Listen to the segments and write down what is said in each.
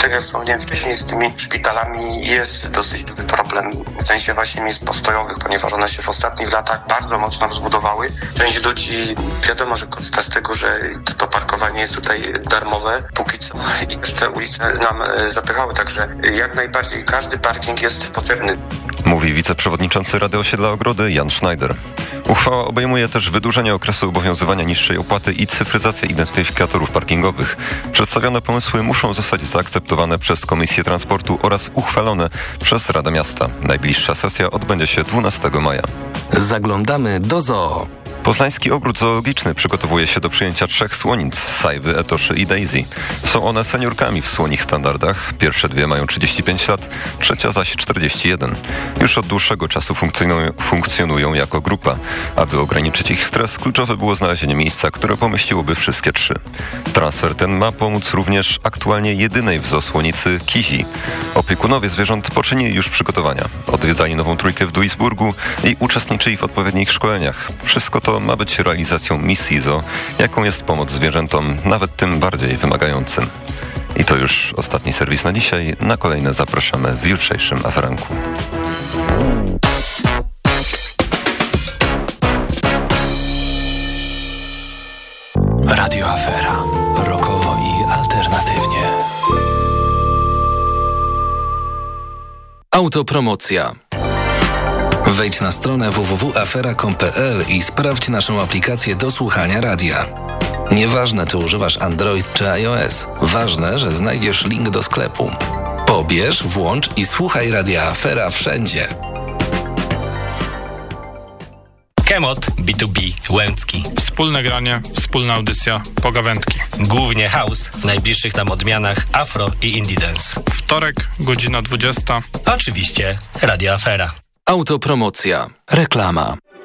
Tak jak wspomniałem wcześniej, z tymi szpitalami jest dosyć duży problem w sensie właśnie miejsc postojowych, ponieważ one się w ostatnich latach bardzo mocno rozbudowały. Część ludzi wiadomo, że korzysta z tego, że to parkowanie jest tutaj darmowe póki co i te ulice nam e, zapychały, także jak najbardziej każdy parking jest potrzebny. Mówi wiceprzewodniczący Rady Osiedla Ogrody Jan Schneider. Uchwała obejmuje też wydłużenie okresu obowiązywania niższej opłaty i cyfryzację identyfikatorów parkingowych. Przedstawione pomysły muszą zostać zaakceptowane przez Komisję Transportu oraz uchwalone przez Radę Miasta. Najbliższa sesja odbędzie się 12 maja. Zaglądamy do zoo. Poznański Ogród Zoologiczny przygotowuje się do przyjęcia trzech słonic, Sajwy, Etoszy i Daisy. Są one seniorkami w słonich standardach. Pierwsze dwie mają 35 lat, trzecia zaś 41. Już od dłuższego czasu funkcjonują, jako grupa. Aby ograniczyć ich stres, kluczowe było znalezienie miejsca, które pomieściłoby wszystkie trzy. Transfer ten ma pomóc również aktualnie jedynej w zoosłonicy Kizi. Opiekunowie zwierząt poczynili już przygotowania. Odwiedzali nową trójkę w Duisburgu i uczestniczyli w odpowiednich szkoleniach. Wszystko to ma być realizacją misji ZO, jaką jest pomoc zwierzętom, nawet tym bardziej wymagającym. I to już ostatni serwis na dzisiaj. Na kolejne zapraszamy w jutrzejszym aferanku. Radio Afera. Rokowo i alternatywnie. Autopromocja. Wejdź na stronę www.afera.com.pl i sprawdź naszą aplikację do słuchania radia. Nieważne, czy używasz Android czy iOS, ważne, że znajdziesz link do sklepu. Pobierz, włącz i słuchaj radia Afera wszędzie. Kemot B2B Łęcki. Wspólne granie, wspólna audycja, pogawędki. Głównie house, w najbliższych nam odmianach afro i indie dance. Wtorek, godzina 20. Oczywiście Radio Afera. Autopromocja. Reklama.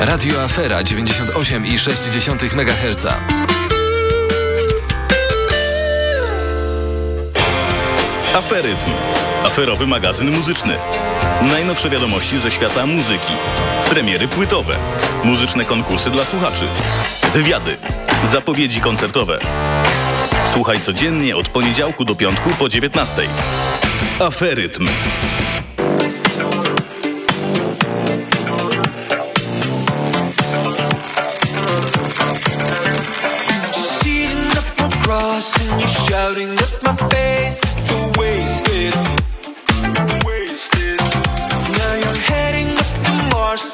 Radio Afera 98,6 MHz. Aferytm. Aferowy magazyn muzyczny. Najnowsze wiadomości ze świata muzyki. Premiery płytowe. Muzyczne konkursy dla słuchaczy. Wywiady. Zapowiedzi koncertowe. Słuchaj codziennie od poniedziałku do piątku po 19. Aferytm. You're my face. Wasted. Now you're heading up to Mars,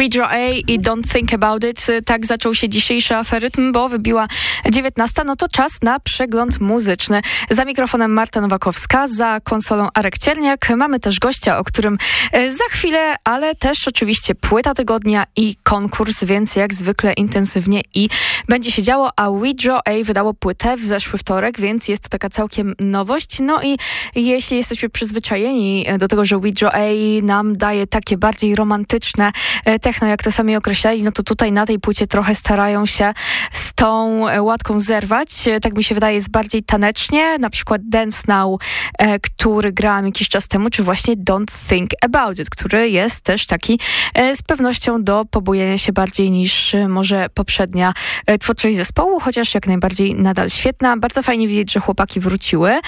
We Draw A i Don't Think About It. Tak zaczął się dzisiejszy aferytm, bo wybiła 19. No to czas na przegląd muzyczny. Za mikrofonem Marta Nowakowska, za konsolą Arek Cierniak. Mamy też gościa, o którym e, za chwilę, ale też oczywiście płyta tygodnia i konkurs, więc jak zwykle intensywnie i będzie się działo, a We Draw A wydało płytę w zeszły wtorek, więc jest to taka całkiem nowość. No i jeśli jesteśmy przyzwyczajeni do tego, że We Draw A nam daje takie bardziej romantyczne e, techno, jak to sami określali, no to tutaj na tej płycie trochę starają się z tą e, łatką zerwać. E, Tak mi się wydaje, jest bardziej tanecznie, na przykład Dance Now, e, który grałam jakiś czas temu, czy właśnie Don't Think About It, który jest też taki z pewnością do pobujania się bardziej niż może poprzednia twórczość zespołu, chociaż jak najbardziej nadal świetna. Bardzo fajnie widzieć, że chłopaki wróciły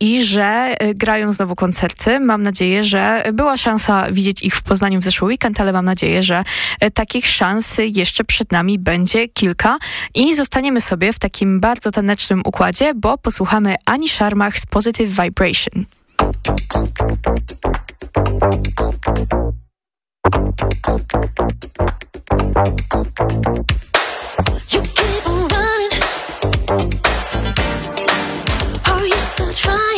i że grają znowu koncerty. Mam nadzieję, że była szansa widzieć ich w Poznaniu w zeszły weekend, ale mam nadzieję, że e, takich szans jeszcze przed nami będzie kilka i zostaniemy sobie w takim bardzo tanecznym układzie, bo posłuchamy Ani Sharmach z Positive Vibration. You keep on running. Are you still trying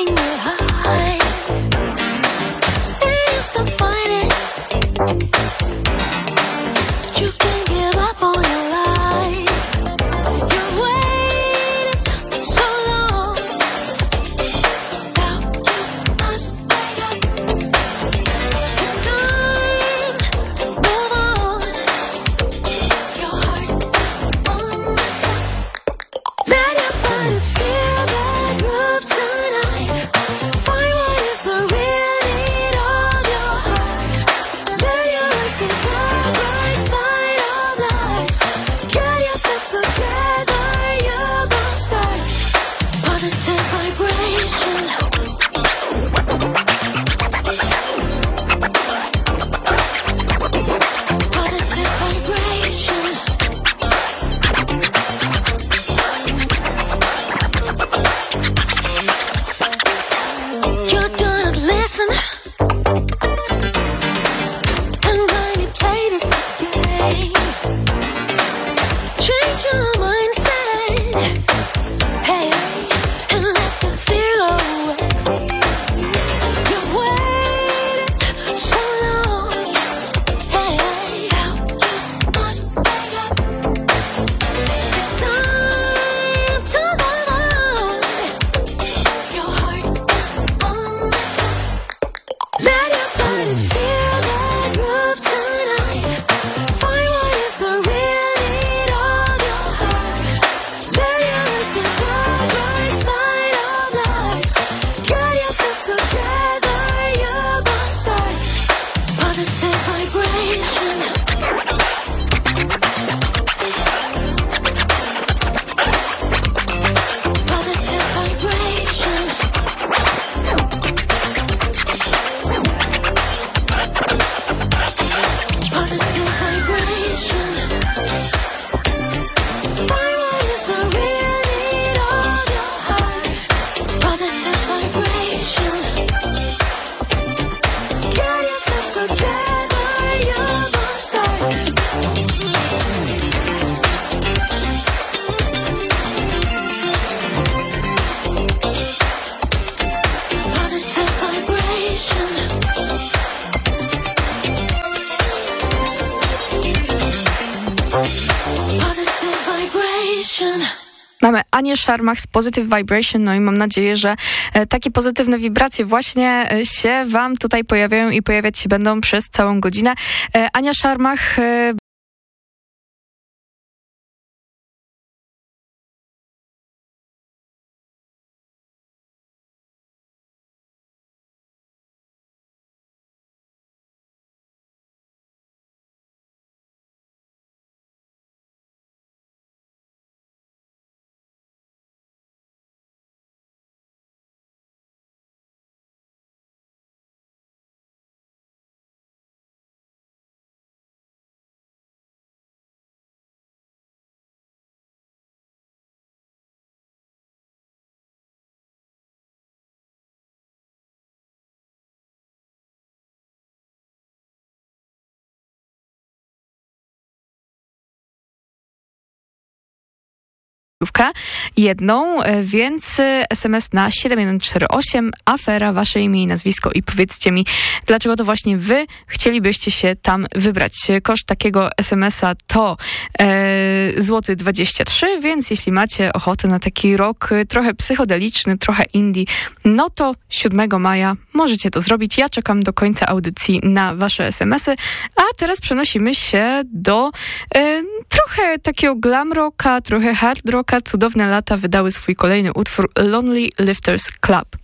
Anię Szarmach z Positive Vibration, no i mam nadzieję, że e, takie pozytywne wibracje właśnie e, się Wam tutaj pojawiają i pojawiać się będą przez całą godzinę. E, Ania Szarmach e, jedną, e, więc e, SMS na 7148, afera, wasze imię i nazwisko i powiedzcie mi, dlaczego to właśnie wy chcielibyście się tam wybrać. Koszt takiego SMS-a to e, złoty 23, więc jeśli macie ochotę na taki rok e, trochę psychodeliczny, trochę indie, no to 7 maja możecie to zrobić. Ja czekam do końca audycji na wasze SMS-y, a teraz przenosimy się do e, trochę takiego glam rocka, trochę hard rocka. Cudowne lata wydały swój kolejny utwór Lonely Lifters Club.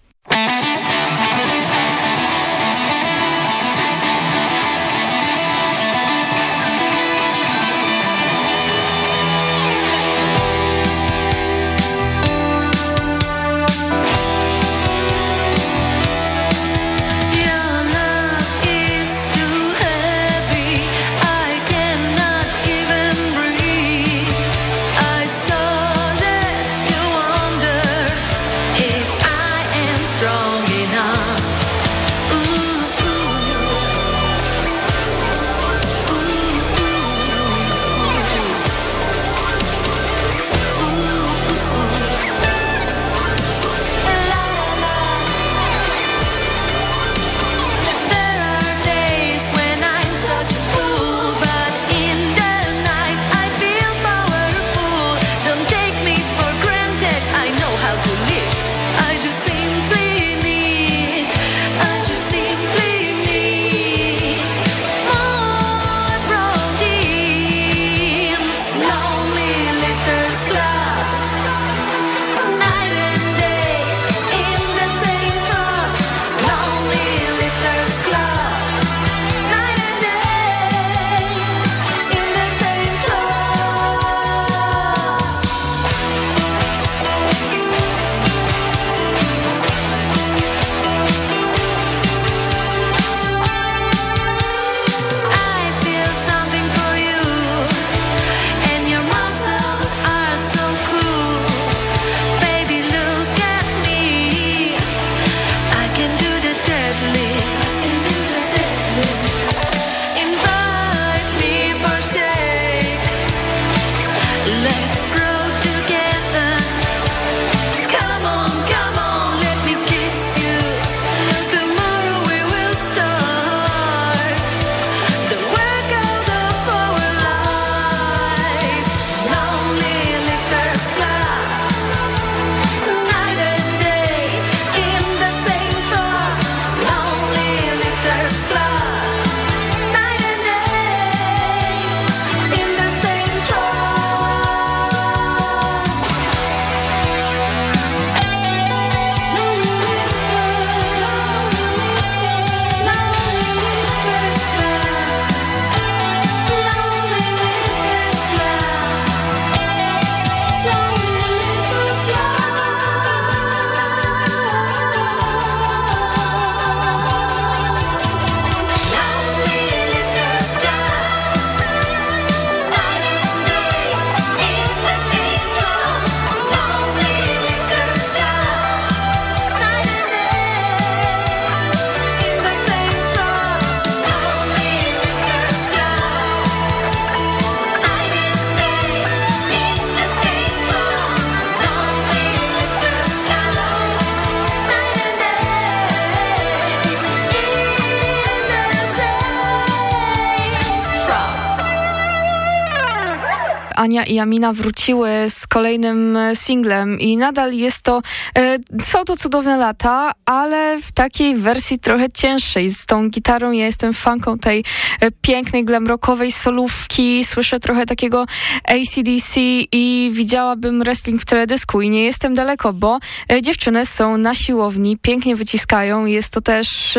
Ania i Amina wróciły z kolejnym e, singlem i nadal jest to, e, są to cudowne lata, ale w takiej wersji trochę cięższej. Z tą gitarą ja jestem fanką tej e, pięknej glamrockowej solówki, słyszę trochę takiego ACDC i widziałabym wrestling w teledysku i nie jestem daleko, bo dziewczyny są na siłowni, pięknie wyciskają. Jest to też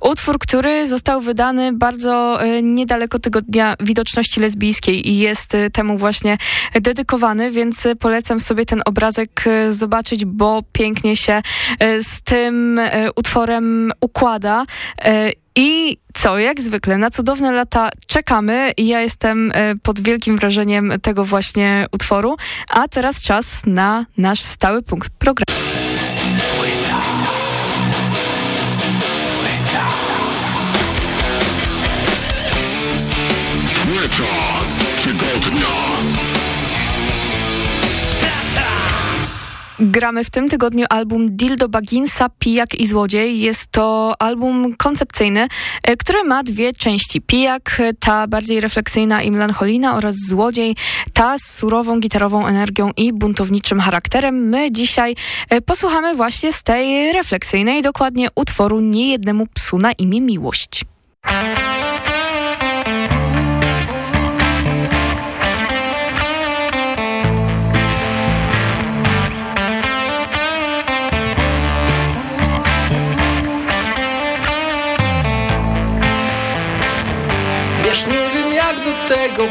utwór, który został wydany bardzo niedaleko tego dnia widoczności lesbijskiej i jest temu właśnie dedykowany, więc polecam sobie ten obrazek e, zobaczyć, bo pięknie się e, z tym e, utworem układa. I co, jak zwykle, na cudowne lata czekamy i ja jestem pod wielkim wrażeniem tego właśnie utworu. A teraz czas na nasz stały punkt programu. Płyta. Gramy w tym tygodniu album Dildo Baginsa, Pijak i Złodziej. Jest to album koncepcyjny, e, który ma dwie części. Pijak, e, ta bardziej refleksyjna i melancholijna oraz Złodziej, ta z surową gitarową energią i buntowniczym charakterem. My dzisiaj e, posłuchamy właśnie z tej refleksyjnej, dokładnie utworu Niejednemu psu na imię Miłość. Tego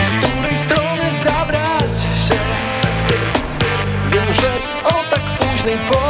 I z której strony zabrać się? Wiem, że o tak późnej porze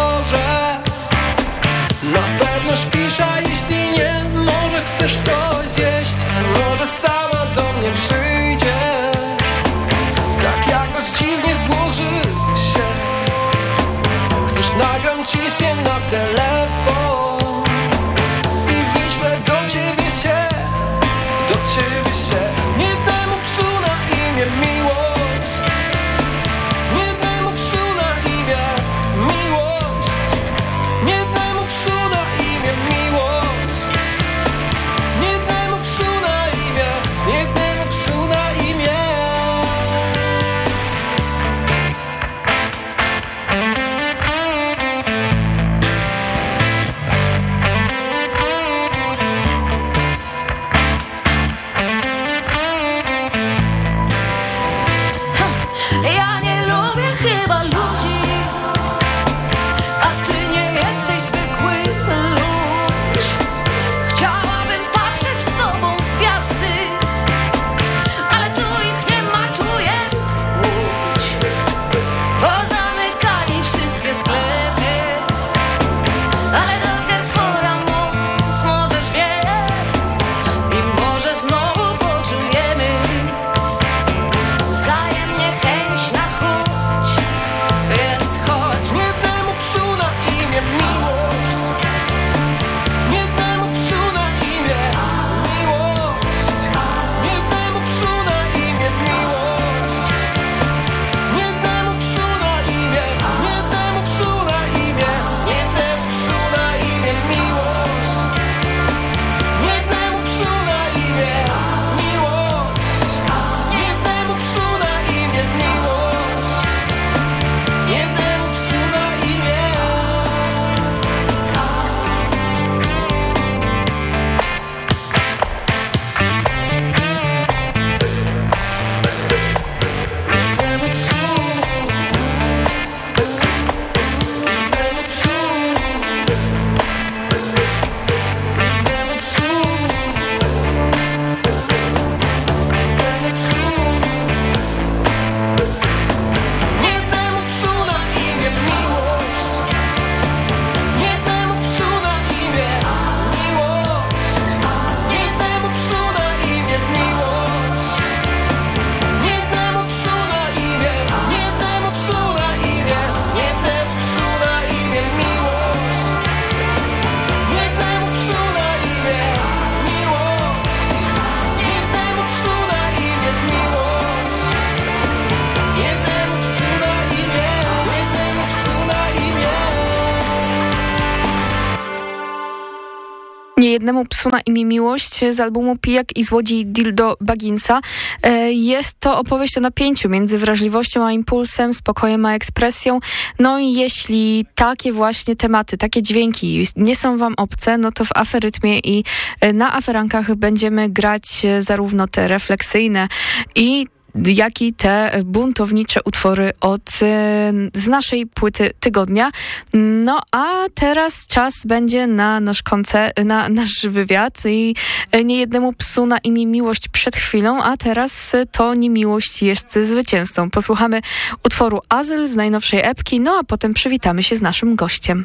Psu na imię Miłość z albumu Pijak i Złodziej Dildo Baginsa. E, Jest to opowieść o napięciu między wrażliwością a impulsem, spokojem a ekspresją. No i jeśli takie właśnie tematy, takie dźwięki nie są wam obce, no to w aferytmie i e, na aferankach będziemy grać e, zarówno te refleksyjne i jak i te buntownicze utwory od, e, z naszej płyty tygodnia. No a teraz czas będzie na nasz koncert, na nasz wywiad i e, niejednemu psu na imię Miłość przed chwilą, a teraz to nie Miłość jest zwycięzcą. Posłuchamy utworu Azyl z najnowszej epki, no a potem przywitamy się z naszym gościem.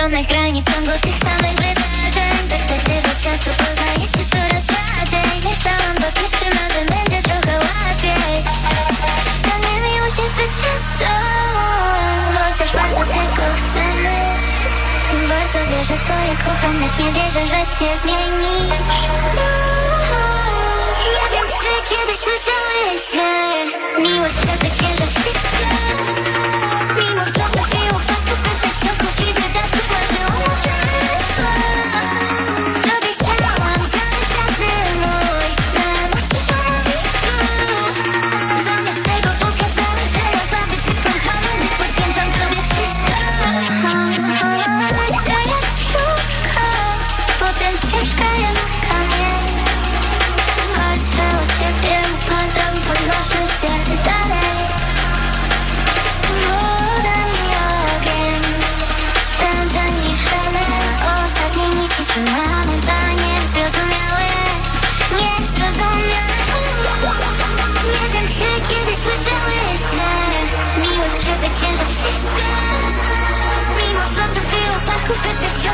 Przekroczonych granic ciągu tych samych wydarzeń. Z perspektywy czasu poznajecie coraz rzadziej. Myślałam, że pierwszym razem będzie trochę łatwiej. To nie miłość jest zwycięzcą Chociaż bardzo tego chcemy. Bardzo wierzę w twoje kocham Lecz nie wierzę, że się zmienisz. Nie wiem, czy kiedyś słyszałeś, że Miłość przezwycięża wszystko Mimo wzlotów i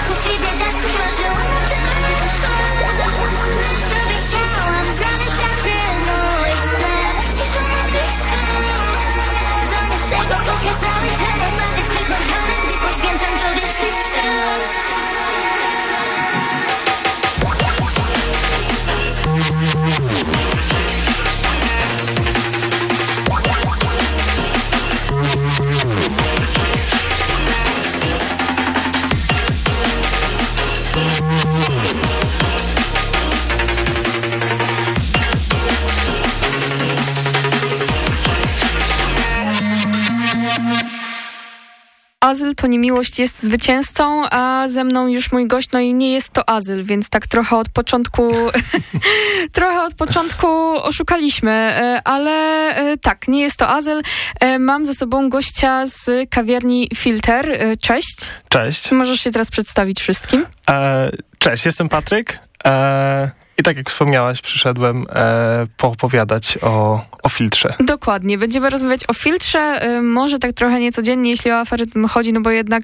Bez bezciochów i biedaków Marzyłam o tym Azyl to nie miłość jest zwycięzcą, a ze mną już mój gość, no i nie jest to azyl, więc tak trochę od początku trochę od początku oszukaliśmy, e, ale e, tak, nie jest to azyl. E, Mam ze sobą gościa z kawiarni Filter. Cześć. Cześć. Możesz się teraz przedstawić wszystkim? E, cześć, jestem Patryk. E, I tak jak wspomniałaś, przyszedłem e, poopowiadać o, o filtrze. Dokładnie. Będziemy rozmawiać o filtrze, y, może tak trochę niecodziennie, jeśli o aferytm chodzi, no bo jednak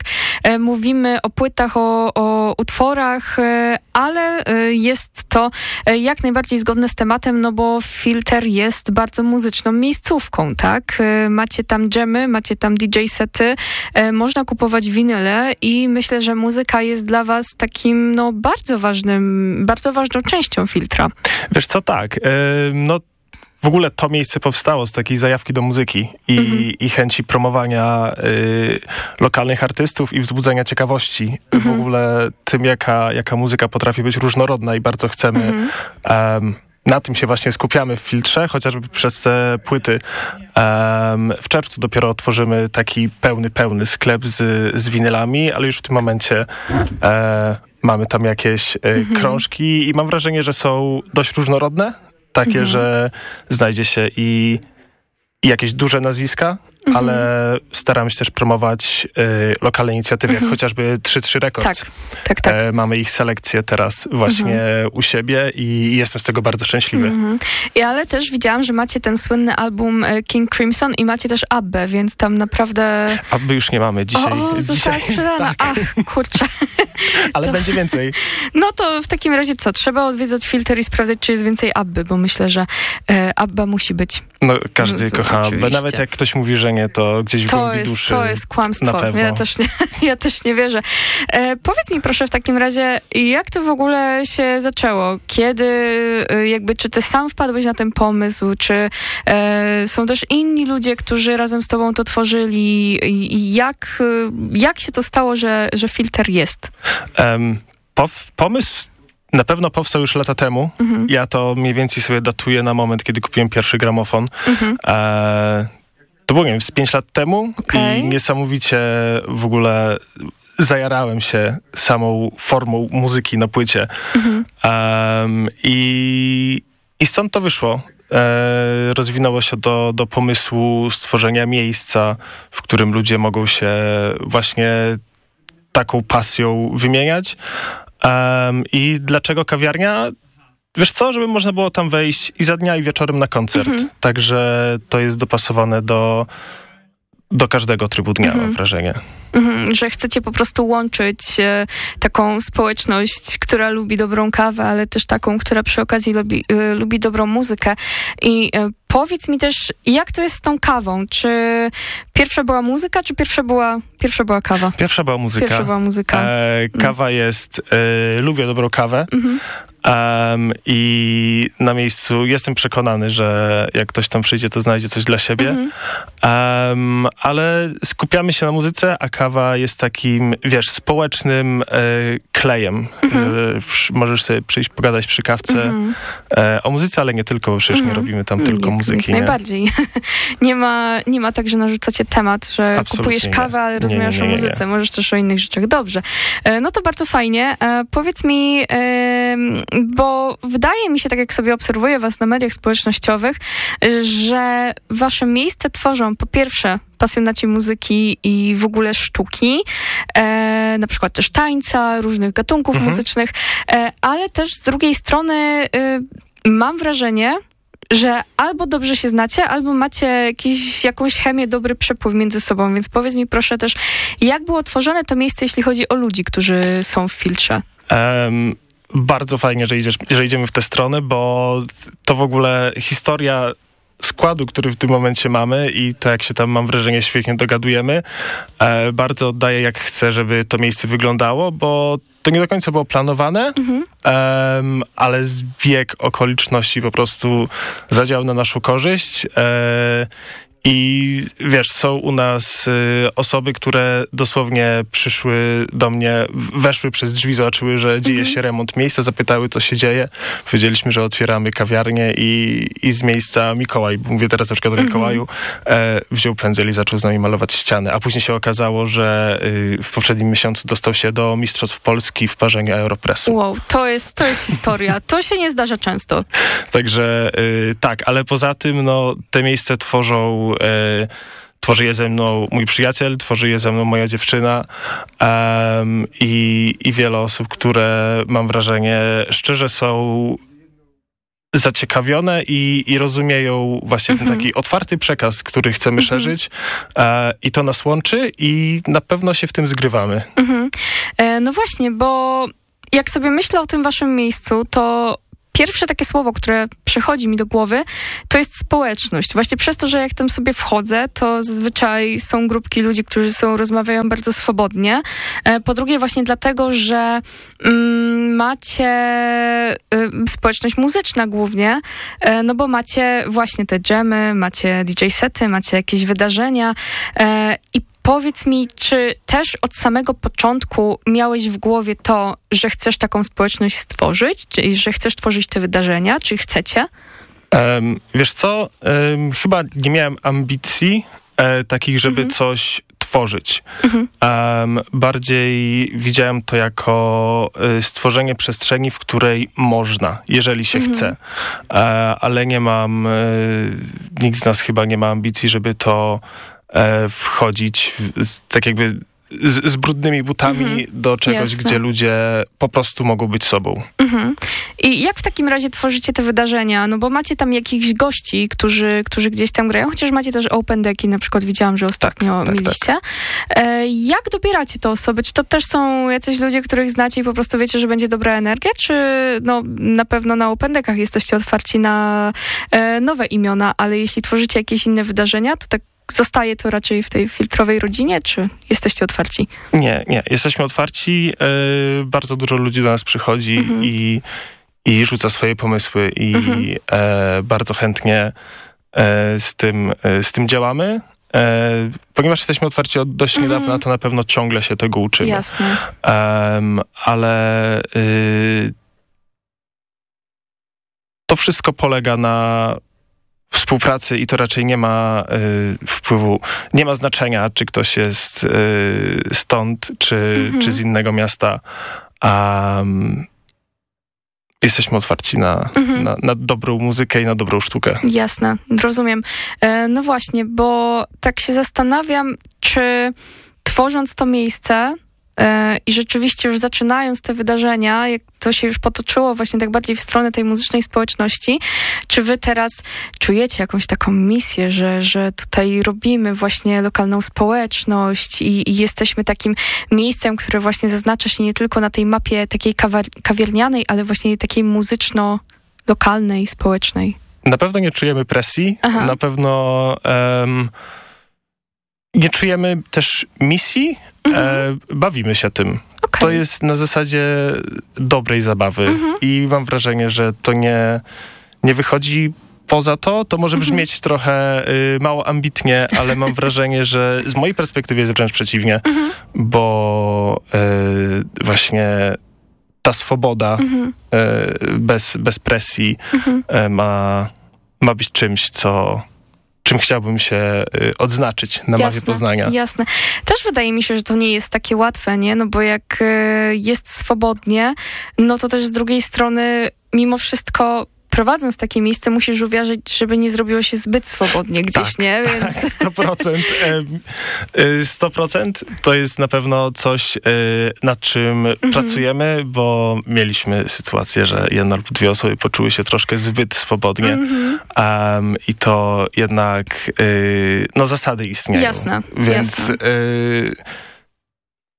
y, mówimy o płytach, o, o utworach, y, ale y, jest to y, jak najbardziej zgodne z tematem, no bo filter jest bardzo muzyczną miejscówką, tak? Y, Macie tam dżemy, macie tam DJ sety, y, można kupować winyle i myślę, że muzyka jest dla was takim, no bardzo ważnym, bardzo ważną częścią filtra. Wiesz co, tak, e, no w ogóle to miejsce powstało z takiej zajawki do muzyki i, i chęci promowania y, lokalnych artystów i wzbudzenia ciekawości w ogóle tym, jaka, jaka muzyka potrafi być różnorodna i bardzo chcemy em, na tym się właśnie skupiamy w filtrze, chociażby przez te płyty. Em, w czerwcu dopiero otworzymy taki pełny, pełny sklep z, z winylami, ale już w tym momencie e, mamy tam jakieś e, krążki i mam wrażenie, że są dość różnorodne. Takie, że znajdzie się i jakieś duże nazwiska, ale staramy się też promować e, lokalne inicjatywy, jak chociażby 3-3 Records. Tak, tak, tak. E, mamy ich selekcję teraz właśnie u siebie i jestem z tego bardzo szczęśliwy. Mhm. I, ale też widziałam, że macie ten słynny album e, King Crimson i macie też Abbę, więc tam naprawdę... Aby już nie mamy dzisiaj. o, o, została dzisiaj sprzedana. tak, Ach, kurczę. ale to- będzie więcej. No to w takim razie co? Trzeba odwiedzać filtr i sprawdzać, czy jest więcej Abby, bo myślę, że e, Abba musi być. No, każdy No kocha, oczywiście. nawet jak ktoś mówi, że to gdzieś w To głębi jest, duszy to jest na kłamstwo. pewno. Ja też, nie, ja też nie wierzę. E, powiedz mi proszę w takim razie, jak to w ogóle się zaczęło? Kiedy, e, jakby, czy ty sam wpadłeś na ten pomysł, czy e, są też inni ludzie, którzy razem z tobą to tworzyli jak, e, jak się to stało, że, że filter jest? Pow- pomysł na pewno powstał już lata temu. Mhm. Ja to mniej więcej sobie datuję na moment, kiedy kupiłem pierwszy gramofon. Mhm. E, to było, nie wiem, z 5 lat temu Okej. i niesamowicie w ogóle zajarałem się samą formą muzyki na płycie. Mhm. Em, i, I stąd to wyszło. E, rozwinęło się do, do pomysłu stworzenia miejsca, w którym ludzie mogą się właśnie taką pasją wymieniać. Em, I dlaczego kawiarnia? Wiesz co, żeby można było tam wejść i za dnia, i wieczorem na koncert. Mhm. Także to jest dopasowane do, do każdego trybu dnia, Mhm. mam wrażenie. Mhm, że chcecie po prostu łączyć e, taką społeczność, która lubi dobrą kawę, ale też taką, która przy okazji lubi, e, lubi dobrą muzykę. I e, powiedz mi też, jak to jest z tą kawą? Czy pierwsza była muzyka, czy pierwsza była, pierwsza była kawa? Pierwsza była muzyka. Pierwsza była muzyka. E, kawa jest, e, lubię dobrą kawę Mhm. em, i na miejscu jestem przekonany, że jak ktoś tam przyjdzie, to znajdzie coś dla siebie. Mhm. Em, ale skupiamy się na muzyce, a kawa jest takim, wiesz, społecznym e, klejem. Mhm. E, możesz sobie przyjść pogadać przy kawce Mhm. e, o muzyce, ale nie tylko, bo przecież nie Mhm. robimy tam tylko Jak- muzyki. Jak nie? najbardziej. Nie ma, nie ma tak, że narzucacie temat, że Absolutnie kupujesz nie. kawę, ale Nie, rozmawiasz nie, nie, o nie, nie. muzyce. Możesz też o innych rzeczach. Dobrze. No to bardzo fajnie. Powiedz mi, bo wydaje mi się, tak jak sobie obserwuję was na mediach społecznościowych, że wasze miejsce tworzą po pierwsze pasjonaci muzyki i w ogóle sztuki, e, na przykład też tańca, różnych gatunków Mhm. muzycznych, e, ale też z drugiej strony e, mam wrażenie, że albo dobrze się znacie, albo macie jakiś, jakąś chemię, dobry przepływ między sobą. Więc powiedz mi proszę też, jak było tworzone to miejsce, jeśli chodzi o ludzi, którzy są w filtrze? Em, bardzo fajnie, że, idziesz, że idziemy w tę stronę, bo to w ogóle historia składu, który w tym momencie mamy i to jak się tam, mam wrażenie, świetnie dogadujemy, e, bardzo oddaję jak chcę, żeby to miejsce wyglądało, bo to nie do końca było planowane, em, ale zbieg okoliczności po prostu zadziałał na naszą korzyść. E, i wiesz, są u nas y, osoby, które dosłownie przyszły do mnie, weszły przez drzwi, zobaczyły, że dzieje się remont miejsca, zapytały, co się dzieje. Powiedzieliśmy, że otwieramy kawiarnię i, i z miejsca Mikołaj, mówię teraz na przykład o Mikołaju, e, wziął pędzel i zaczął z nami malować ściany. A później się okazało, że y, w poprzednim miesiącu dostał się do Mistrzostw Polski w parzeniu Aeropressu. Wow, to jest, to jest historia. To się nie zdarza często. Także y, tak, ale poza tym no, te miejsce tworzą, y, tworzy je ze mną mój przyjaciel, tworzy je ze mną moja dziewczyna i, i wiele osób, które mam wrażenie szczerze są zaciekawione i, i rozumieją właśnie ten Mhm. taki otwarty przekaz, który chcemy Mhm. szerzyć e, i to nas łączy i na pewno się w tym zgrywamy. Mhm. E, no właśnie, bo jak sobie myślę o tym waszym miejscu, to pierwsze takie słowo, które przychodzi mi do głowy, to jest społeczność. Właśnie przez to, że jak tam sobie wchodzę, to zazwyczaj są grupki ludzi, którzy są, rozmawiają bardzo swobodnie. E, Po drugie właśnie dlatego, że mm, macie y, społeczność muzyczna głównie, e, no bo macie właśnie te dżemy, macie DJ sety, macie jakieś wydarzenia e, i Powiedz mi, czy też od samego początku miałeś w głowie to, że chcesz taką społeczność stworzyć, czyli że chcesz tworzyć te wydarzenia, czy chcecie? Em, wiesz co, Em, chyba nie miałem ambicji e, takich, żeby coś tworzyć. Mhm. Em, bardziej widziałem to jako e, stworzenie przestrzeni, w której można, jeżeli się Mhm. chce. E, ale nie mam, e, nikt z nas chyba nie ma ambicji, żeby to wchodzić w, z- tak jakby z, z brudnymi butami Mhm. do czegoś, Jasne. gdzie ludzie po prostu mogą być sobą. Mhm. I jak w takim razie tworzycie te wydarzenia? No bo macie tam jakichś gości, którzy, którzy gdzieś tam grają, chociaż macie też open decki, na przykład widziałam, że ostatnio tak, mieliście. E, jak dobieracie te osoby? Czy to też są jacyś ludzie, których znacie i po prostu wiecie, że będzie dobra energia? Czy no, na pewno na open deckach jesteście otwarci na e, nowe imiona, ale jeśli tworzycie jakieś inne wydarzenia, to tak zostaje to raczej w tej filtrowej rodzinie, czy jesteście otwarci? Nie, nie. Jesteśmy otwarci. e, bardzo dużo ludzi do nas przychodzi Mhm. i, i rzuca swoje pomysły i e, bardzo chętnie e, z, tym, e, z tym działamy. E, ponieważ jesteśmy otwarci od dość Mhm. niedawna, to na pewno ciągle się tego uczymy. Jasne. Em, ale y, to wszystko polega na współpracy i to raczej nie ma y, wpływu, nie ma znaczenia, czy ktoś jest y, stąd, czy, Mhm. czy z innego miasta. Um, jesteśmy otwarci na, Mhm. na, na dobrą muzykę i na dobrą sztukę. Jasne, rozumiem. E, no właśnie, bo tak się zastanawiam, czy tworząc to miejsce i rzeczywiście już zaczynając te wydarzenia, jak to się już potoczyło właśnie tak bardziej w stronę tej muzycznej społeczności, czy wy teraz czujecie jakąś taką misję, że, że tutaj robimy właśnie lokalną społeczność i, i jesteśmy takim miejscem, które właśnie zaznacza się nie tylko na tej mapie takiej kawiernianej, ale właśnie takiej muzyczno-lokalnej, społecznej? Na pewno nie czujemy presji, Aha. na pewno em, nie czujemy też misji, e, bawimy się tym. To jest na zasadzie dobrej zabawy i mam wrażenie, że to nie, nie wychodzi poza to. To może brzmieć trochę y, mało ambitnie, ale mam wrażenie, że z mojej perspektywy jest wręcz przeciwnie, bo y, właśnie ta swoboda Mhm. y, bez, bez presji Mhm. e, ma, ma być czymś, co, czym chciałbym się y, odznaczyć na mapie Poznania. Jasne. Też wydaje mi się, że to nie jest takie łatwe, nie? No bo jak e, jest swobodnie, no to też z drugiej strony mimo wszystko prowadząc takie miejsce musisz uważać, żeby nie zrobiło się zbyt swobodnie gdzieś, Tak, nie? Więc 100%. em, y, 100% to jest na pewno coś, y, nad czym Mhm. pracujemy, bo mieliśmy sytuację, że jedna lub dwie osoby poczuły się troszkę zbyt swobodnie Mhm. em, i to jednak y, no zasady istnieją. Jasne, Więc jasne. y,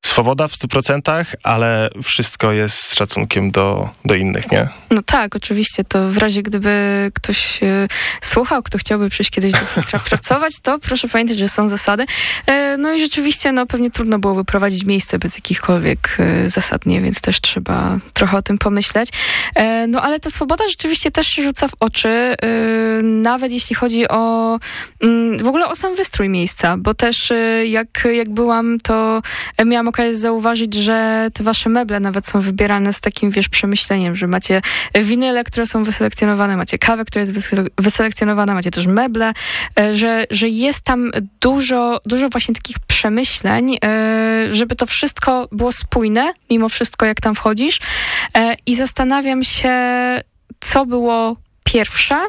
swoboda w 100%, ale wszystko jest z szacunkiem do, do innych, nie? No tak, oczywiście, to w razie gdyby ktoś e, słuchał, kto chciałby przyjść kiedyś do filtra pracować, to proszę pamiętać, że są zasady. E, no i rzeczywiście, no pewnie trudno byłoby prowadzić miejsce bez jakichkolwiek e, zasad, nie? Więc też trzeba trochę o tym pomyśleć. E, no ale ta swoboda rzeczywiście też się rzuca w oczy, e, nawet jeśli chodzi o mm, w ogóle o sam wystrój miejsca, bo też jak, jak byłam, to e, miałam okazję zauważyć, że te wasze meble nawet są wybierane z takim, wiesz, przemyśleniem, że macie winyle, które są wyselekcjonowane, macie kawę, która jest wysele- wyselekcjonowana, macie też meble, e, że, że jest tam dużo, dużo właśnie takich przemyśleń, e, żeby to wszystko było spójne, mimo wszystko, jak tam wchodzisz. E, I zastanawiam się, co było pierwsze,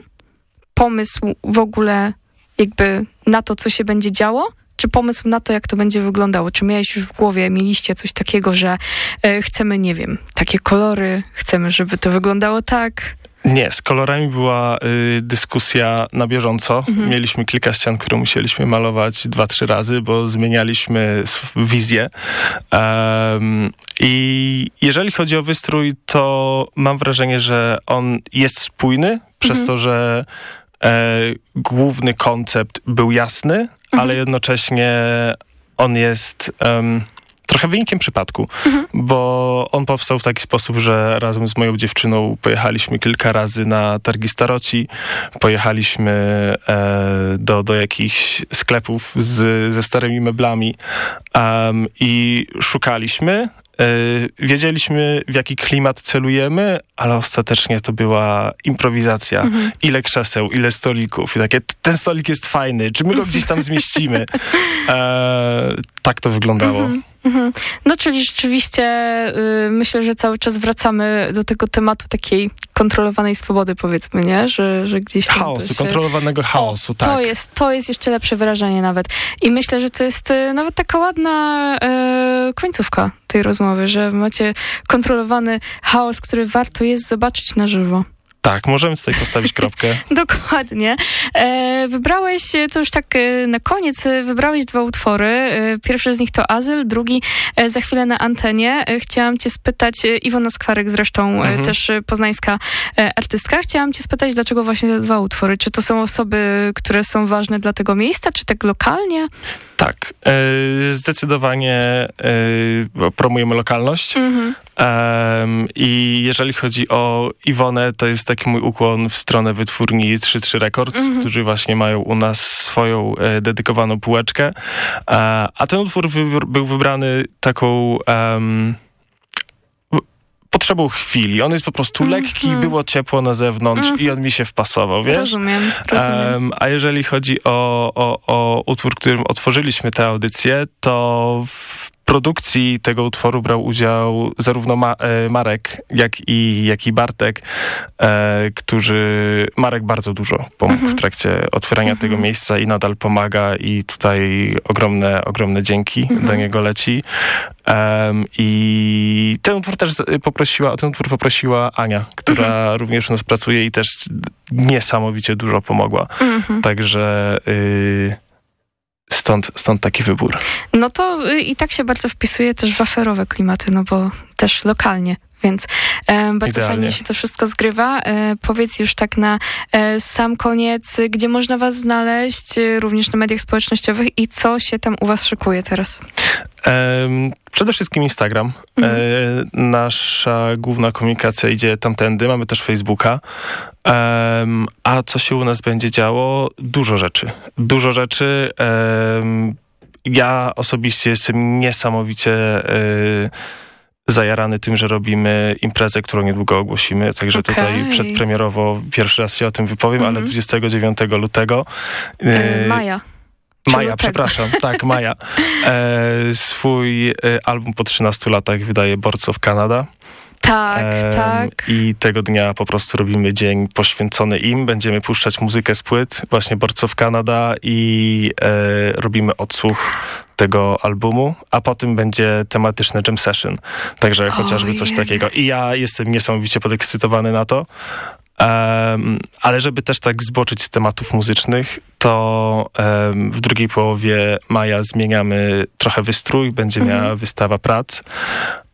pomysł w ogóle jakby na to, co się będzie działo, czy pomysł na to, jak to będzie wyglądało? Czy miałeś już w głowie, mieliście coś takiego, że e, chcemy, nie wiem, takie kolory, chcemy, żeby to wyglądało tak? Nie, z kolorami była y, dyskusja na bieżąco. Mhm. Mieliśmy kilka ścian, które musieliśmy malować dwa, trzy razy, bo zmienialiśmy wizję. Em, I jeżeli chodzi o wystrój, to mam wrażenie, że on jest spójny, przez Mhm. to, że e, główny koncept był jasny. Ale jednocześnie on jest em, trochę wynikiem przypadku, Mhm. bo on powstał w taki sposób, że razem z moją dziewczyną pojechaliśmy kilka razy na targi staroci, pojechaliśmy e, do, do jakichś sklepów z, ze starymi meblami em, i szukaliśmy. E, wiedzieliśmy, w jaki klimat celujemy, ale ostatecznie to była improwizacja. Mhm. Ile krzeseł, ile stolików i takie, "T- ten stolik jest fajny, czy my go gdzieś tam zmieścimy? E, tak to wyglądało. Mhm, mhm. No czyli rzeczywiście y, myślę, że cały czas wracamy do tego tematu takiej kontrolowanej swobody, powiedzmy, nie? Że, że gdzieś tam Chaosu, się... kontrolowanego chaosu, o, tak. To jest, to jest jeszcze lepsze wyrażenie nawet. I myślę, że to jest y, nawet taka ładna e, końcówka tej rozmowy, że macie kontrolowany chaos, który warto jest zobaczyć na żywo. Tak, możemy tutaj postawić kropkę. Dokładnie. E, wybrałeś, to już tak e, na koniec, e, wybrałeś dwa utwory. E, pierwszy z nich to Azyl, drugi za chwilę na antenie. Chciałam cię spytać, Iwona Skwarek zresztą, Mhm. też poznańska artystka. Chciałam cię spytać, dlaczego właśnie te dwa utwory? Czy to są osoby, które są ważne dla tego miejsca, czy tak lokalnie? Tak, e, zdecydowanie e, promujemy lokalność. Mhm. Em, I jeżeli chodzi o Iwonę, to jest taki mój ukłon w stronę wytwórni 33 Records, Mhm. którzy właśnie mają u nas swoją e, dedykowaną półeczkę. E, a ten utwór wybr- był wybrany taką... w- Potrzebą chwili. On jest po prostu Mhm. lekki, było ciepło na zewnątrz i on mi się wpasował, wiesz? Rozumiem, rozumiem. Em, a jeżeli chodzi o, o, o utwór, którym otworzyliśmy tę audycję, to produkcji tego utworu brał udział zarówno Ma, e, Marek, jak i, jak i Bartek, e, którzy... Marek bardzo dużo pomógł w trakcie otwierania tego miejsca i nadal pomaga i tutaj ogromne, ogromne dzięki do niego leci. Em, I ten utwór też poprosiła, o ten utwór poprosiła Ania, która również u nas pracuje i też niesamowicie dużo pomogła. Mhm. Także y, stąd, stąd taki wybór. No to y, i tak się bardzo wpisuje też w aferowe klimaty, no bo też lokalnie. Więc e, bardzo Idealnie. fajnie się to wszystko zgrywa. E, powiedz już tak na e, sam koniec, gdzie można was znaleźć, y, również na mediach społecznościowych i co się tam u was szykuje teraz? Przede wszystkim Instagram. E, nasza główna komunikacja idzie tamtędy. Mamy też Facebooka. A co się u nas będzie działo? Dużo rzeczy. Dużo rzeczy. Ja osobiście jestem niesamowicie y, zajarany tym, że robimy imprezę, którą niedługo ogłosimy. Także Okej. tutaj przedpremierowo pierwszy raz się o tym wypowiem, ale Mhm. 29 lutego. E, y, Maja. Maja, przepraszam, tak, Maja. E, swój e, album po 13 latach wydaje Boards of Canada. Tak, Em, tak. I tego dnia po prostu robimy dzień poświęcony im. Będziemy puszczać muzykę z płyt, właśnie Boards of Canada i e, robimy odsłuch tego albumu, a potem będzie tematyczny jam session. Także chociażby coś Ojej. takiego. I ja jestem niesamowicie podekscytowany na to. Em, ale żeby też tak zboczyć z tematów muzycznych, to em, w drugiej połowie maja zmieniamy trochę wystrój, będzie Mhm. miała wystawa prac.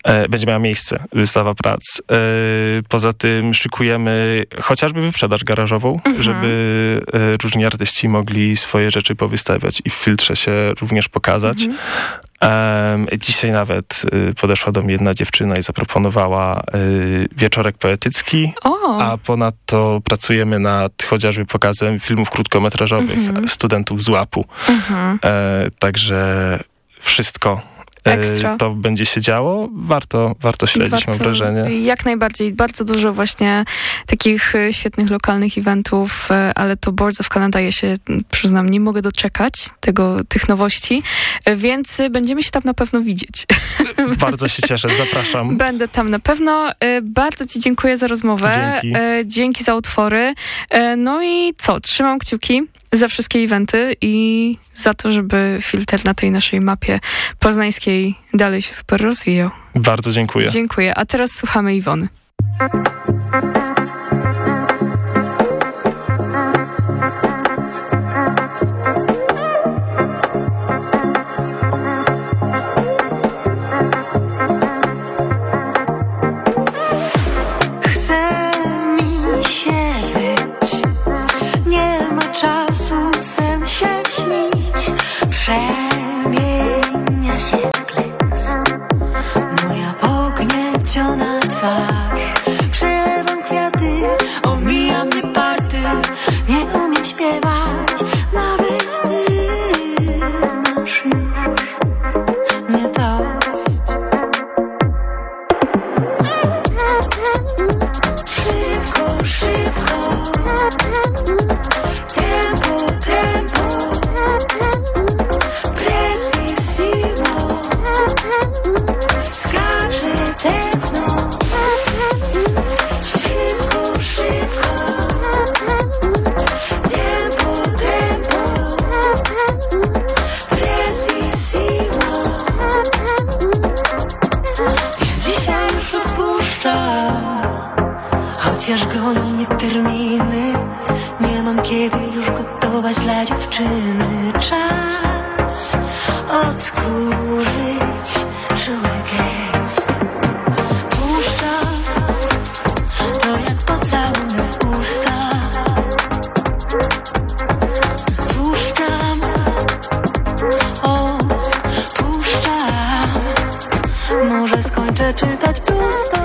E, będzie miała miejsce wystawa prac. E, poza tym szykujemy chociażby wyprzedaż garażową, Mhm. żeby e, różni artyści mogli swoje rzeczy powystawiać i w filtrze się również pokazać. Mhm. Dzisiaj nawet y, podeszła do mnie jedna dziewczyna i zaproponowała y, wieczorek poetycki, O, a ponadto pracujemy nad chociażby pokazem filmów krótkometrażowych Mhm. studentów z łapu. mhm. E, także wszystko Ekstra. to będzie się działo. Warto, warto śledzić, mam wrażenie. Jak najbardziej. Bardzo dużo właśnie takich e, świetnych lokalnych eventów, e, ale to Boards of Canada, ja się przyznam, nie mogę doczekać tego, tych nowości, e, więc e, będziemy się tam na pewno widzieć. Bardzo się cieszę, zapraszam. Będę tam na pewno. E, Bardzo Ci dziękuję za rozmowę. Dzięki. E, Dzięki za utwory. E, No i co? Trzymam kciuki za wszystkie eventy i za to, żeby filtr na tej naszej mapie poznańskiej dalej się super rozwijał. Bardzo dziękuję. Dziękuję. A teraz słuchamy Iwony. Może skończę czytać prosto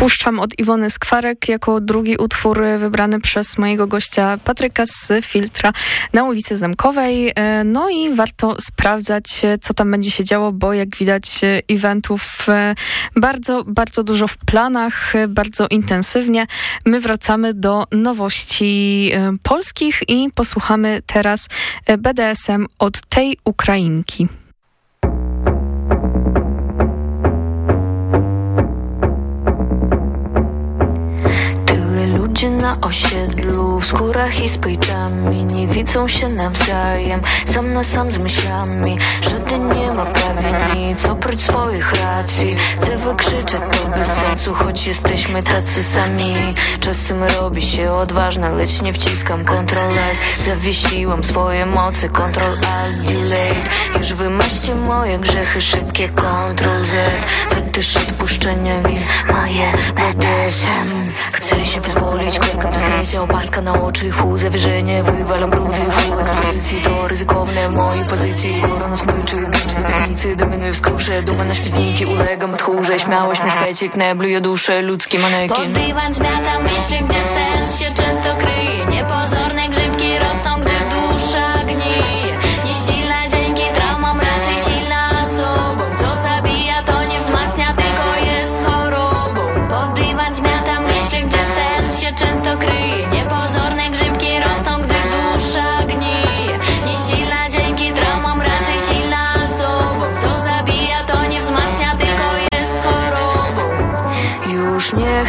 Puszczam od Iwony Skwarek jako drugi utwór wybrany przez mojego gościa Patryka z Filtra na ulicy Zamkowej. E, No i warto sprawdzać, co tam będzie się działo, bo jak widać eventów e, bardzo, bardzo dużo w planach, e, bardzo intensywnie. My wracamy do nowości polskich i posłuchamy teraz BDSM od tej Ukrainki. Na osiedlu W skórach i z pejczami Nie widzą się nawzajem Sam na sam z myślami. Żaden nie ma prawie nic Oprócz swoich racji. Chcę wykrzyczeć to bez sensu Choć jesteśmy tacy sami. Czasem robi się odważna Lecz nie wciskam Ctrl S. Zawiesiłam swoje mocy Ctrl Alt Delete. Już wymaście moje grzechy Szybkie Ctrl Z. Fetysz odpuszczenia win Moje BDSM Chcę się wyzwolić, w skrecie Opaska na oczy, fu, zawyżenie Wywalam brudy, fu, ekspozycji To ryzykowne w mojej pozycji. Korona smyczy, bić z piwnicy Dominuję w skrusze, duma na śmietniki Ulegam tchórze, śmiałość mi szpecie Knebluje duszę, ludzki manekin Pod dywan zmiata myśli, gdzie sens się często kryje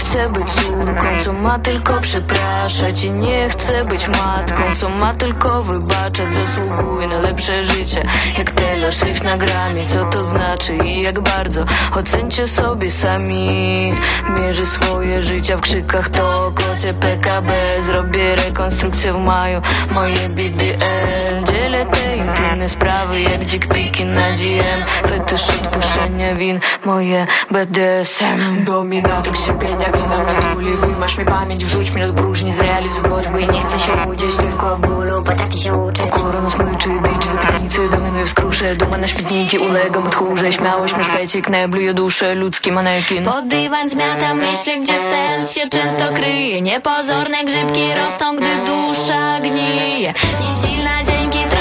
chcę być córką, co ma tylko przepraszać I nie chcę być matką, co ma tylko wybaczać Zasługuję na lepsze życie, jak Taylor Swift na gramie Co to znaczy i jak bardzo, ocencie sobie sami. Mierzę swoje życia w krzykach, to kocie PKB Zrobię rekonstrukcję w maju, moje BDL Załatwione sprawy jak dickpiki na DM Fetysz odpuszczenia win, moje BDSM Dominator sierpienia, wina. Na tuli Wymasz mi pamięć, wrzuć mnie do próżni Zrealizuj ja nie chcę się udzieć Tylko w bólu, potrafię się uczyć. Korona smyczy, bić za piwnicy Dominuję w skrusze, duma na śmietniki Ulegam odchórze, śmiałość mi szpecik Nebluje duszę, ludzki manekin. Pod dywan zmiatam myśli, gdzie sens się często kryje. Niepozorne grzybki rosną, gdy dusza gnije. Niesilna dzięki traumom,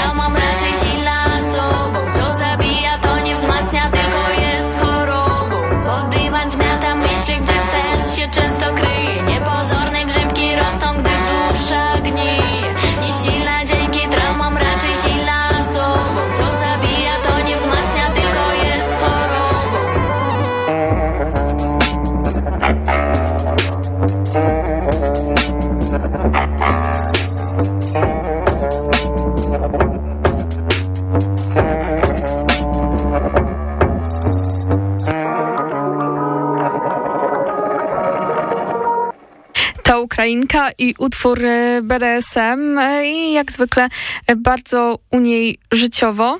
Ukrainka i utwór e, BDSM e, i jak zwykle e, bardzo u niej życiowo.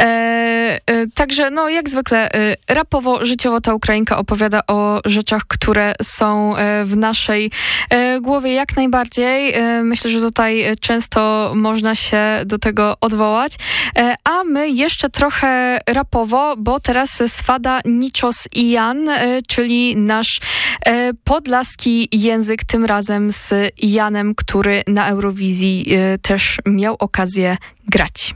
E, e, także, no, jak zwykle, e, rapowo, życiowo ta Ukrainka opowiada o rzeczach, które są e, w naszej e, głowie jak najbardziej. E, myślę, że tutaj często można się do tego odwołać. A my jeszcze trochę rapowo, bo teraz swada Niczos i Jan, czyli nasz podlaski język, tym razem z Janem, który na Eurowizji też miał okazję grać.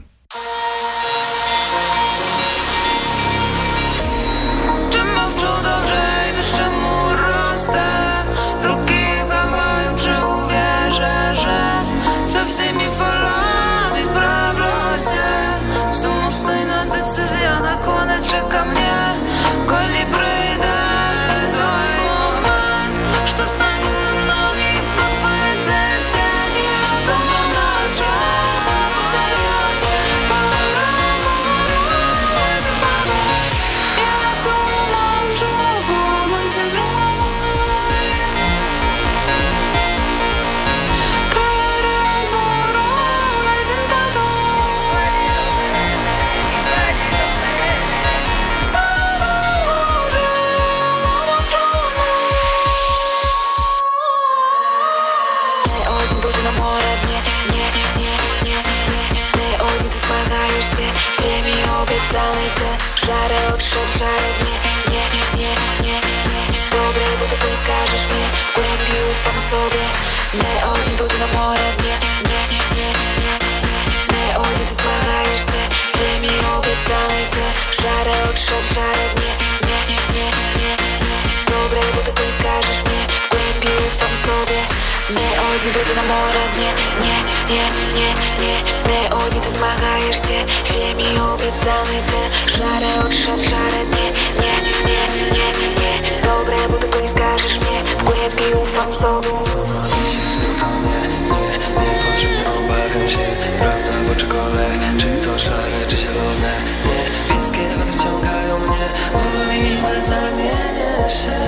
przed Nie, nie, nie, nie Dobre, bo tylko nie skażesz mnie. W głębi ufam sobie. Neodin był ty na more dnie Nie, nie, nie, nie. Neodin ty zmachajesz se Ziemi obiecanej te Szare oczy przed Nie, nie, nie, nie Dobre, bo tylko nie skażesz mnie. W głębi ufam sobie. Не один бути на море дні, ні, ні, ні, ні Не один ти змагаєшся, ще мій обіцяний це Жаре отшов, жаре дні, ні, ні, ні, ні Добре буде, коли скажеш мені, в глибі уфам собі Niepotrzebnie obawiam się Prawda w oczy kole Czy to szare, czy zielone Niebieskie wiatry ciągają mnie Wolimy zamienię się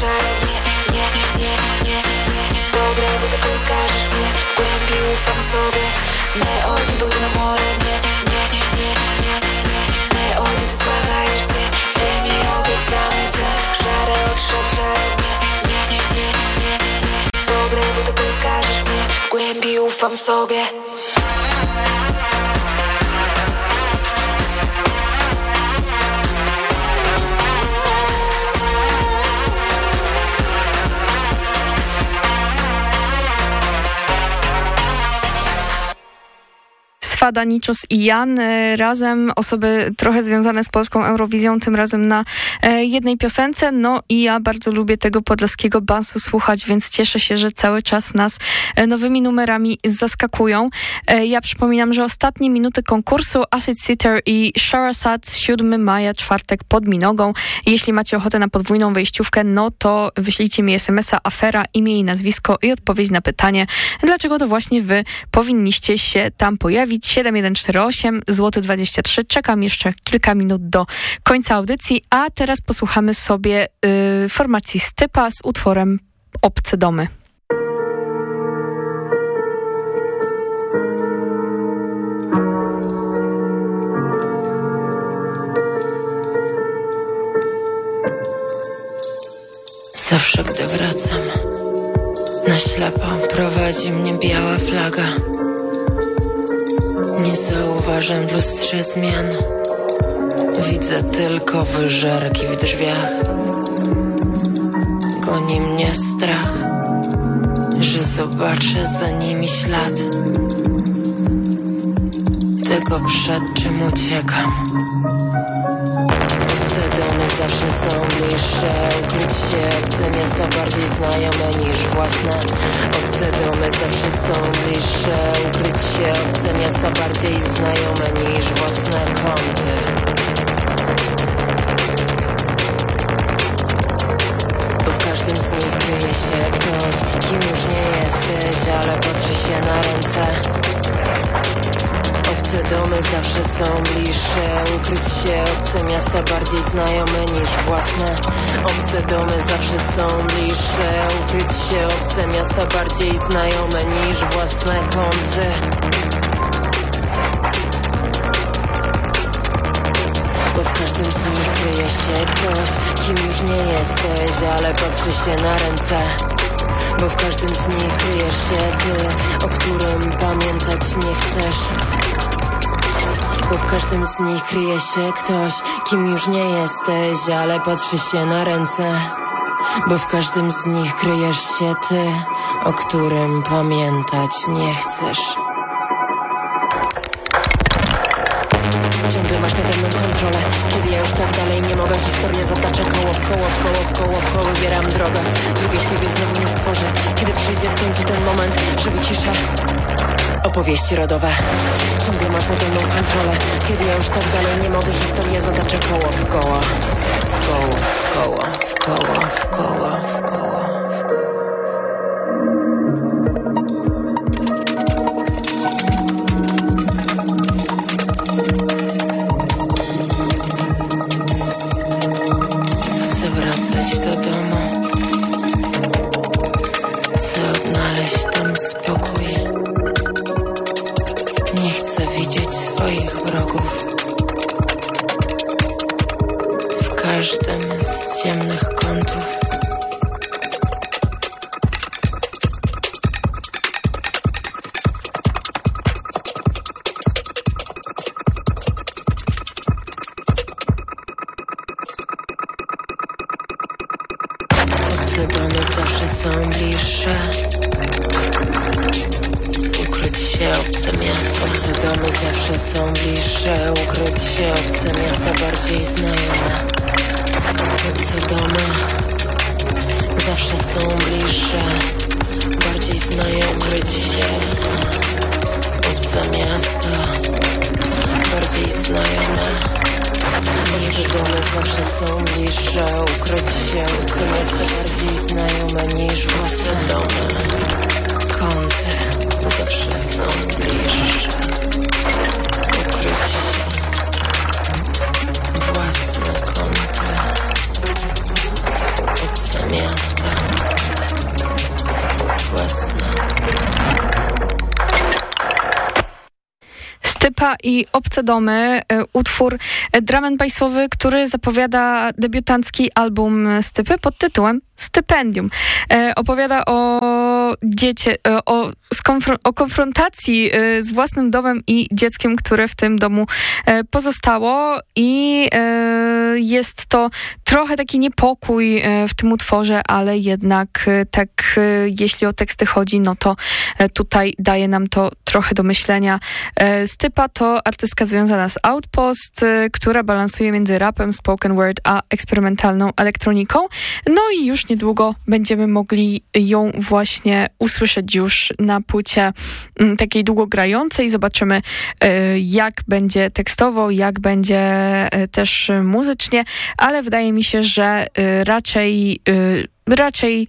szare Nie, nie, nie, nie, nie Dobre, bo tak rozkażesz mnie W głębi ufam sobie Neody był na morę Nie, nie, nie, nie, nie Neody, ty zmagajesz się Ziemi obiecamy cię Szare oczy szare Nie, nie, nie, nie, nie Dobre, bo tak rozkażesz mnie W głębi ufam sobie. Kwadaniczos i Jan, e, razem osoby trochę związane z polską Eurowizją, tym razem na e, jednej piosence. No i ja bardzo lubię tego podlaskiego bansu słuchać, więc cieszę się, że cały czas nas e, nowymi numerami zaskakują. Ja przypominam, że ostatnie minuty konkursu Acid Sitter i Sharasat 7 maja, czwartek pod Minogą. Jeśli macie ochotę na podwójną wejściówkę, no to wyślijcie mi smsa afera, imię i nazwisko i odpowiedź na pytanie, dlaczego to właśnie wy powinniście się tam pojawić. 7148 złoty 23. Czekam jeszcze kilka minut do końca audycji, a teraz posłuchamy sobie y, formacji Stypa z utworem Obce domy. Zawsze gdy wracam Na ślepo prowadzi mnie biała flaga Nie zauważam w lustrze zmian. Widzę tylko wyżerki w drzwiach. Goni mnie strach Że zobaczę za nimi ślad. Tego przed czym uciekam są bliższe Ukryć się obce miasta bardziej znajome niż własne. Obce domy zawsze są bliższe Ukryć się obce miasta bardziej znajome niż własne kąty. W każdym z nich kryje się ktoś Kim już nie jesteś, ale patrzy się na ręce Obce domy zawsze są bliższe. Ukryć się obce miasta bardziej znajome niż własne. Obce domy zawsze są bliższe. Ukryć się obce miasta bardziej znajome niż własne. Kąty Bo w każdym z nich kryje się ktoś Kim już nie jesteś, ale patrzy się na ręce. Bo w każdym z nich kryjesz się ty, o którym pamiętać nie chcesz. Bo w każdym z nich kryje się ktoś, kim już nie jesteś, ale patrzy się na ręce. Bo w każdym z nich kryjesz się ty, o którym pamiętać nie chcesz. Ciągle masz nade mną kontrolę Kiedy ja już tak dalej nie mogę Historia zatacza koło w koło, w koło, w koło, w koło Wybieram drogę Drugiej siebie znowu nie stworzę Kiedy przyjdzie w końcu ten moment, że wyciszę Opowieści rodowe. Ciągle masz nade mną kontrolę. Kiedy ja już tak dalej nie mogę Historia zatacza koło w koło W koło, w koło, w koło, w koło, w koło Domy zawsze są bliższe Ukryć się obce miasta bardziej znajome niż własne domy. Kąty zawsze są bliższe Stypa i Obce Domy, e, utwór e, drum and bassowy, który zapowiada debiutancki album Stypy pod tytułem stypendium. E, opowiada o dziecię, e, o, o konfrontacji e, z własnym domem i dzieckiem, które w tym domu e, pozostało i jest to trochę taki niepokój w tym utworze, ale jednak tak jeśli o teksty chodzi, no to tutaj daje nam to trochę do myślenia. Stypa to artystka związana z Outpost, która balansuje między rapem, spoken word, a eksperymentalną elektroniką. No i już niedługo będziemy mogli ją właśnie usłyszeć już na płycie mm, takiej długogrającej. Zobaczymy, e, jak będzie tekstowo, jak będzie e, też muzycznie, ale wydaje mi się, że e, raczej, raczej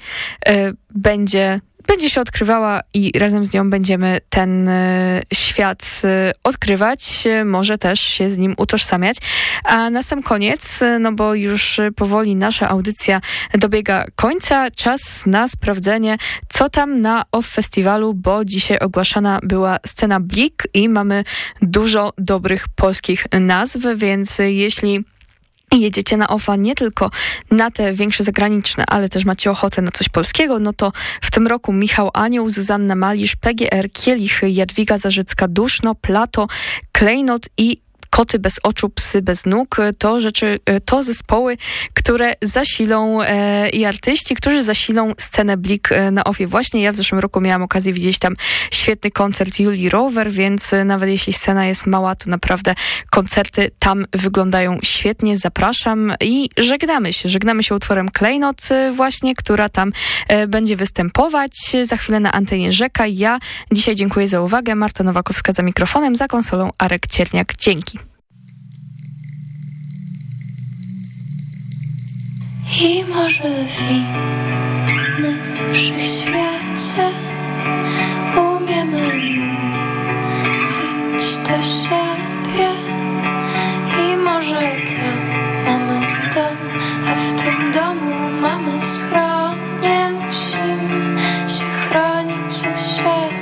będzie będzie się odkrywała i razem z nią będziemy ten e, świat e, odkrywać, e, może też się z nim utożsamiać. A na sam koniec, no bo już powoli nasza audycja dobiega końca, czas na sprawdzenie, co tam na OFF Festiwalu, bo dzisiaj ogłaszana była scena Blik i mamy dużo dobrych polskich nazw, więc jeśli jedziecie na OFA nie tylko na te większe zagraniczne, ale też macie ochotę na coś polskiego, no to w tym roku Michał Anioł, Zuzanna Malisz, PGR, Kielichy, Jadwiga Zarzycka, Duszno, Plato, Klejnot i Koty bez oczu, psy bez nóg, to rzeczy, to zespoły, które zasilą e, i artyści, którzy zasilą scenę Blik e, na OFie. Właśnie ja w zeszłym roku miałam okazję widzieć tam świetny koncert Julii Rower, więc e, nawet jeśli scena jest mała, to naprawdę koncerty tam wyglądają świetnie. Zapraszam i żegnamy się. Żegnamy się utworem Klejnot e, właśnie, która tam e, będzie występować za chwilę na antenie Rzeka. Ja dzisiaj dziękuję za uwagę. Marta Nowakowska za mikrofonem, za konsolą Arek Cierniak. Dzięki. I może w innym wszechświecie umiemy mówić do siebie i może tam mamy dom, a w tym domu mamy schron. Nie musimy się chronić od siebie